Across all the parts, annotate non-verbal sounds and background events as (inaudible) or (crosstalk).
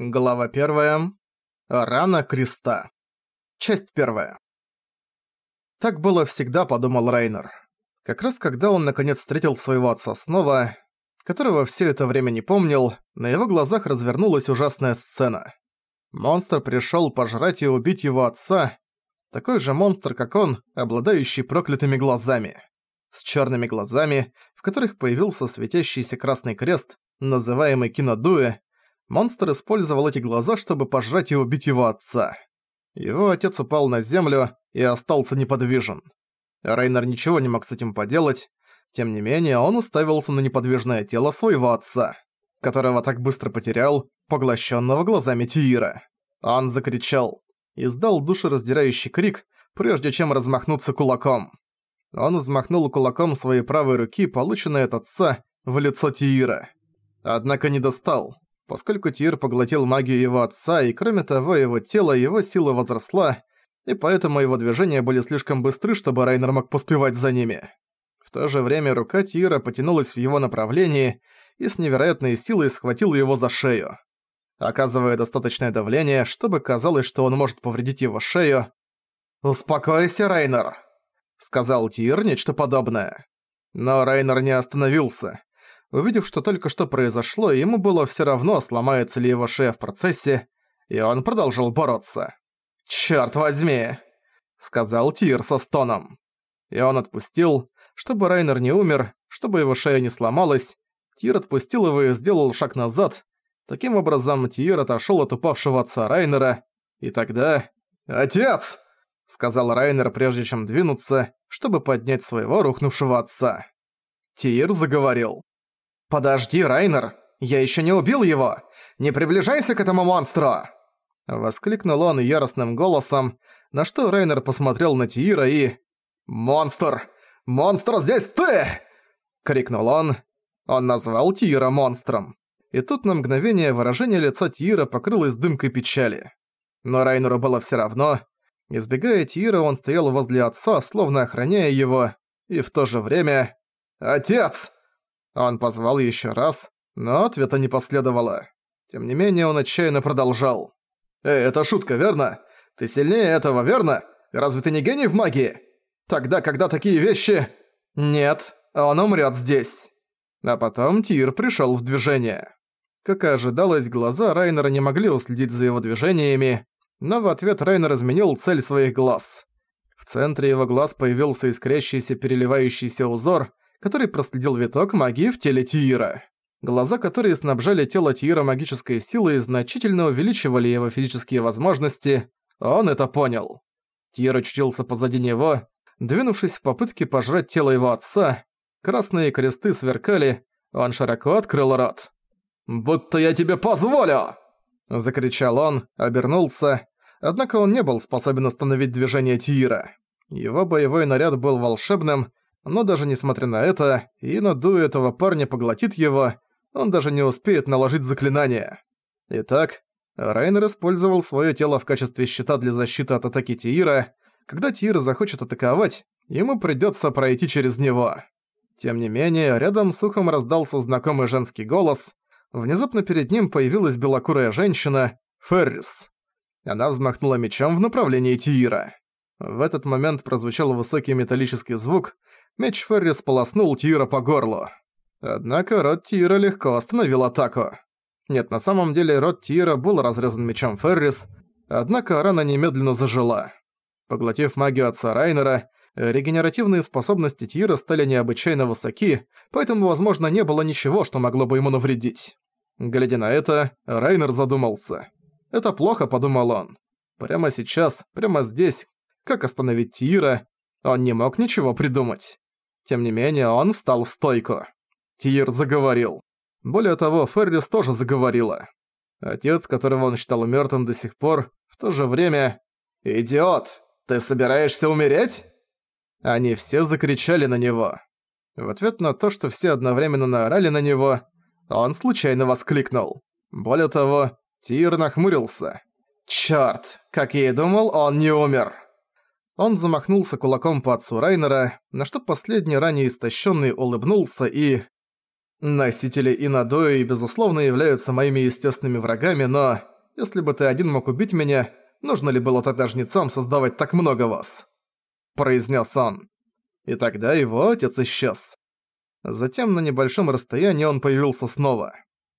Глава 1. Рана креста. Часть 1. Так было всегда, подумал Райнер. Как раз когда он наконец встретил своего отца снова, которого все это время не помнил, на его глазах развернулась ужасная сцена. Монстр пришел пожрать и убить его отца, такой же монстр, как он, обладающий проклятыми глазами. С черными глазами, в которых появился светящийся красный крест, называемый Кинодуэ, Монстр использовал эти глаза, чтобы пожрать и убить его отца. Его отец упал на землю и остался неподвижен. Рейнер ничего не мог с этим поделать, тем не менее он уставился на неподвижное тело своего отца, которого так быстро потерял, поглощенного глазами Тиира. Он закричал, издал душераздирающий крик, прежде чем размахнуться кулаком. Он взмахнул кулаком своей правой руки, полученной от отца, в лицо Тиира. Однако не достал. Поскольку Тир поглотил магию его отца, и кроме того, его тело и его сила возросла, и поэтому его движения были слишком быстры, чтобы Райнер мог поспевать за ними. В то же время рука Тира потянулась в его направлении и с невероятной силой схватила его за шею. Оказывая достаточное давление, чтобы казалось, что он может повредить его шею. «Успокойся, Райнер!» — сказал Тир нечто подобное. Но Райнер не остановился. Увидев, что только что произошло, ему было всё равно, сломается ли его шея в процессе, и он продолжил бороться. «Чёрт возьми!» — сказал Тир со стоном. И он отпустил, чтобы Райнер не умер, чтобы его шея не сломалась. Тир отпустил его и сделал шаг назад. Таким образом, Тир отошёл от упавшего отца Райнера, и тогда... «Отец!» — сказал Райнер, прежде чем двинуться, чтобы поднять своего рухнувшего отца. Тир заговорил. «Подожди, Райнер! Я еще не убил его! Не приближайся к этому монстру!» Воскликнул он яростным голосом, на что Райнер посмотрел на Тиира и... «Монстр! Монстр, здесь ты!» — крикнул он. Он назвал Тиира монстром. И тут на мгновение выражение лица Тиира покрылось дымкой печали. Но Райнеру было всё равно. Избегая Тиира, он стоял возле отца, словно охраняя его, и в то же время... «Отец!» Он позвал еще раз, но ответа не последовало. Тем не менее, он отчаянно продолжал. «Эй, это шутка, верно? Ты сильнее этого, верно? Разве ты не гений в магии? Тогда, когда такие вещи...» «Нет, он умрет здесь». А потом Тир пришел в движение. Как и ожидалось, глаза Райнера не могли уследить за его движениями, но в ответ Райнер изменил цель своих глаз. В центре его глаз появился искрящийся переливающийся узор, который проследил виток магии в теле Тиира. Глаза, которые снабжали тело Тиира магической силой, значительно увеличивали его физические возможности. Он это понял. Тиир очутился позади него, двинувшись в попытке пожрать тело его отца. Красные кресты сверкали, он широко открыл рот. «Будто я тебе позволю!» Закричал он, обернулся, однако он не был способен остановить движение Тиира. Его боевой наряд был волшебным, но даже несмотря на это, и надуя этого парня поглотит его, он даже не успеет наложить заклинание. Итак, Райнер использовал свое тело в качестве щита для защиты от атаки Тиира. Когда Тиир захочет атаковать, ему придется пройти через него. Тем не менее, рядом с ухом раздался знакомый женский голос. Внезапно перед ним появилась белокурая женщина, Феррис. Она взмахнула мечом в направлении Тиира. В этот момент прозвучал высокий металлический звук, Меч Феррис полоснул Тира по горлу. Однако рот Тира легко остановил атаку. Нет, на самом деле рот Тира был разрезан мечом Феррис, однако рана немедленно зажила. Поглотив магию отца Райнера, регенеративные способности Тира стали необычайно высоки, поэтому, возможно, не было ничего, что могло бы ему навредить. Глядя на это, Райнер задумался. «Это плохо», — подумал он. «Прямо сейчас, прямо здесь, как остановить Тира? Он не мог ничего придумать. Тем не менее, он встал в стойку. Тир заговорил. Более того, Феррис тоже заговорила. Отец, которого он считал мертвым до сих пор, в то же время... «Идиот! Ты собираешься умереть?» Они все закричали на него. В ответ на то, что все одновременно наорали на него, он случайно воскликнул. Более того, Тир нахмурился. «Чёрт! Как я и думал, он не умер!» Он замахнулся кулаком по отцу Райнера, на что последний ранее истощенный улыбнулся и... Носители Инадои, безусловно, являются моими естественными врагами, но... Если бы ты один мог убить меня, нужно ли было тогда жнецам создавать так много вас?» Произнес он. И тогда его отец исчез. Затем на небольшом расстоянии он появился снова.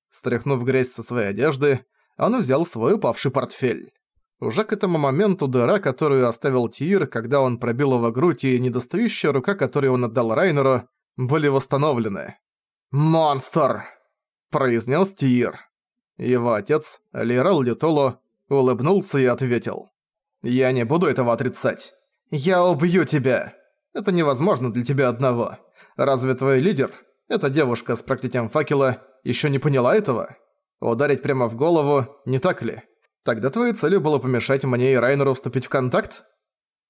Стряхнув грязь со своей одежды, он взял свой упавший портфель. Уже к этому моменту дыра, которую оставил Тир, когда он пробил его грудь, и недостающая рука, которую он отдал Райнеру, были восстановлены. «Монстр!» – произнес Тир. Его отец, Лирал Лютоло, улыбнулся и ответил. «Я не буду этого отрицать. Я убью тебя! Это невозможно для тебя одного. Разве твой лидер, эта девушка с проклятием факела, еще не поняла этого? Ударить прямо в голову, не так ли?» Тогда твоей целью было помешать мне и Райнеру вступить в контакт?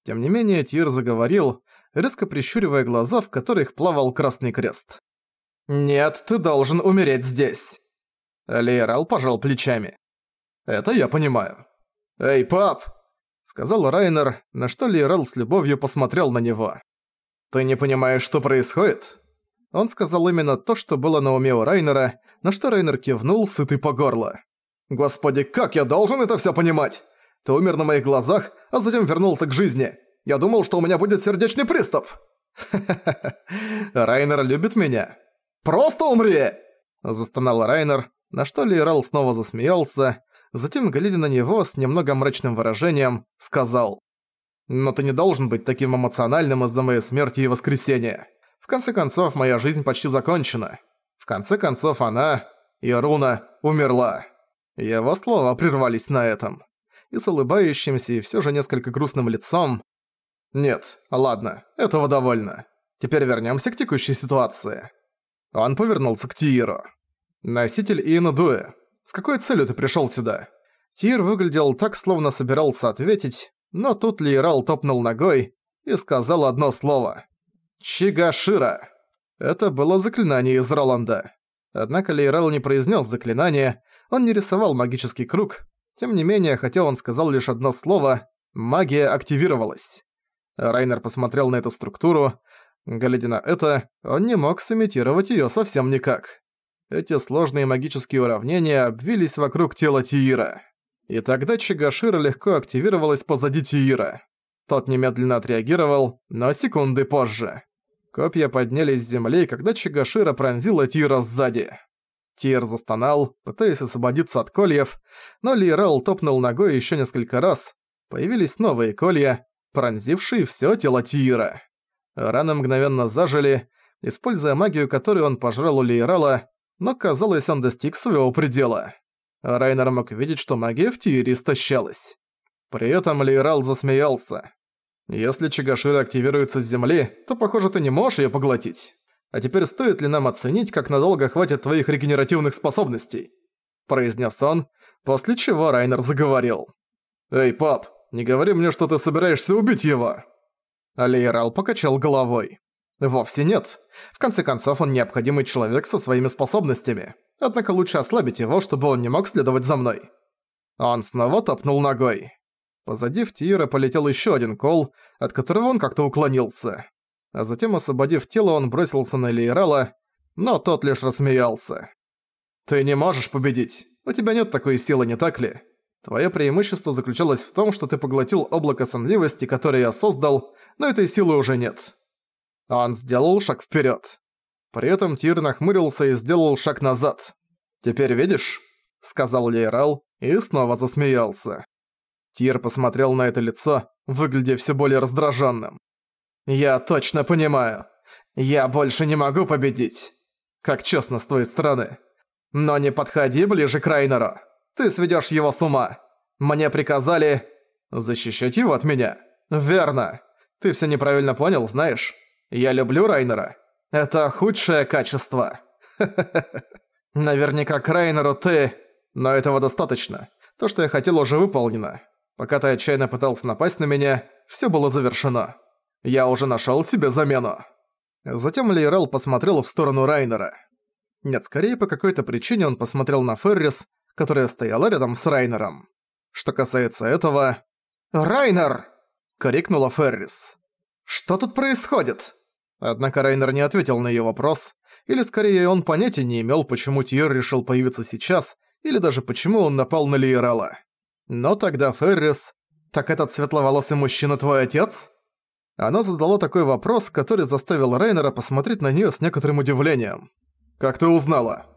Тем не менее, Тир заговорил, резко прищуривая глаза, в которых плавал Красный Крест. «Нет, ты должен умереть здесь!» Лейрал пожал плечами. «Это я понимаю». «Эй, пап!» Сказал Райнер, на что Лейрал с любовью посмотрел на него. «Ты не понимаешь, что происходит?» Он сказал именно то, что было на уме у Райнера, на что Райнер кивнул, сытый по горло. Господи, как я должен это всё понимать? Ты умер на моих глазах, а затем вернулся к жизни. Я думал, что у меня будет сердечный приступ. (laughs) Райнер любит меня. Просто умри! Застонал Райнер, на что Лейрал снова засмеялся, затем, глядя на него с немного мрачным выражением, сказал. «Но ты не должен быть таким эмоциональным из-за моей смерти и воскресения. В конце концов, моя жизнь почти закончена. В конце концов, она, Ируна, умерла». Его слова прервались на этом. И с улыбающимся и всё же несколько грустным лицом. «Нет, ладно, этого довольно. Теперь вернёмся к текущей ситуации». Он повернулся к Тииру. «Носитель Иенудуэ, с какой целью ты пришёл сюда?» Тир выглядел так, словно собирался ответить, но тут Лейрал топнул ногой и сказал одно слово. «Чигашира». Это было заклинание из Роланда. Однако Лейрал не произнес заклинание, он не рисовал магический круг, тем не менее, хотя он сказал лишь одно слово, магия активировалась. Райнер посмотрел на эту структуру. Глядя на это, он не мог сымитировать её совсем никак. Эти сложные магические уравнения обвились вокруг тела Тиира. И тогда Чигашира легко активировалась позади Тиира. Тот немедленно отреагировал, но секунды позже. Копья поднялись с земли, когда Чигашира пронзила Тиира сзади. Тир застонал, пытаясь освободиться от кольев, но Лирал топнул ногой еще несколько раз. Появились новые колья, пронзившие все тело Тира. Раны мгновенно зажили, используя магию, которую он пожрал у Лейрала, но, казалось, он достиг своего предела. Райнер мог видеть, что магия в Тире истощалась. При этом Лейрал засмеялся. «Если Чигашира активируется с земли, то, похоже, ты не можешь её поглотить». А теперь стоит ли нам оценить, как надолго хватит твоих регенеративных способностей?» Произнес он, после чего Райнер заговорил. «Эй, пап, не говори мне, что ты собираешься убить его!» Алейрал покачал головой. «Вовсе нет. В конце концов, он необходимый человек со своими способностями. Однако лучше ослабить его, чтобы он не мог следовать за мной». Он снова топнул ногой. Позади в Тиера полетел еще один кол, от которого он как-то уклонился а затем, освободив тело, он бросился на Лейрала, но тот лишь рассмеялся. «Ты не можешь победить. У тебя нет такой силы, не так ли? Твое преимущество заключалось в том, что ты поглотил облако сонливости, которое я создал, но этой силы уже нет». Он сделал шаг вперед. При этом Тир нахмурился и сделал шаг назад. «Теперь видишь?» — сказал Лейрал и снова засмеялся. Тир посмотрел на это лицо, выглядя все более раздраженным. «Я точно понимаю. Я больше не могу победить. Как честно с твоей стороны. Но не подходи ближе к Райнеру. Ты сведёшь его с ума. Мне приказали защищать его от меня. Верно. Ты всё неправильно понял, знаешь. Я люблю Райнера. Это худшее качество. (laughs) Наверняка к Райнеру ты... Но этого достаточно. То, что я хотел, уже выполнено. Пока ты отчаянно пытался напасть на меня, всё было завершено. Я уже нашёл себе замену». Затем Лейрел посмотрел в сторону Райнера. Нет, скорее по какой-то причине он посмотрел на Феррис, которая стояла рядом с Райнером. Что касается этого... «Райнер!» — крикнула Феррис. «Что тут происходит?» Однако Райнер не ответил на её вопрос, Или скорее он понятия не имел, почему Тир решил появиться сейчас, или даже почему он напал на Лиерала. Но тогда Феррис... «Так этот светловолосый мужчина твой отец?» Она задала такой вопрос, который заставил Рейнера посмотреть на неё с некоторым удивлением. «Как ты узнала?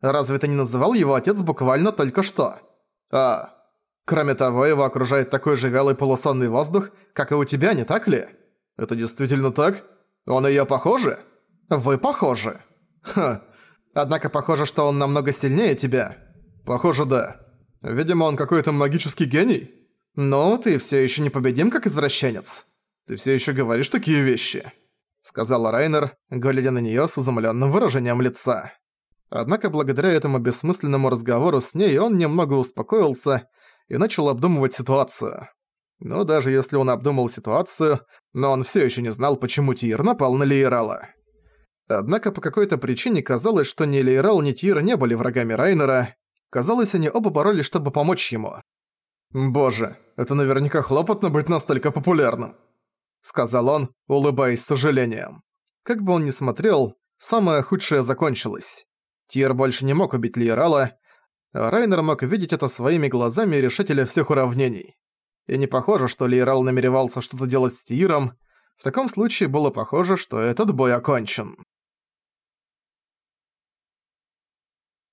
Разве ты не называл его отец буквально только что?» «А, кроме того, его окружает такой же вялый полусонный воздух, как и у тебя, не так ли? Это действительно так? Он и я похожи?» «Вы похожи». «Ха, однако похоже, что он намного сильнее тебя». «Похоже, да. Видимо, он какой-то магический гений». «Ну, ты все еще непобедим, как извращенец. Ты все еще говоришь такие вещи», — сказала Райнер, глядя на нее с изумленным выражением лица. Однако благодаря этому бессмысленному разговору с ней он немного успокоился и начал обдумывать ситуацию. Но даже если он обдумал ситуацию, но он все еще не знал, почему Тир напал на Лейрала. Однако по какой-то причине казалось, что ни Лейрал, ни Тир не были врагами Райнера. Казалось, они оба боролись, чтобы помочь ему. «Боже, это наверняка хлопотно быть настолько популярным», — сказал он, улыбаясь с сожалением. Как бы он ни смотрел, самое худшее закончилось. Тир больше не мог убить Лиерала, а Райнер мог видеть это своими глазами решителя всех уравнений. И не похоже, что Лиерал намеревался что-то делать с Тиром, в таком случае было похоже, что этот бой окончен.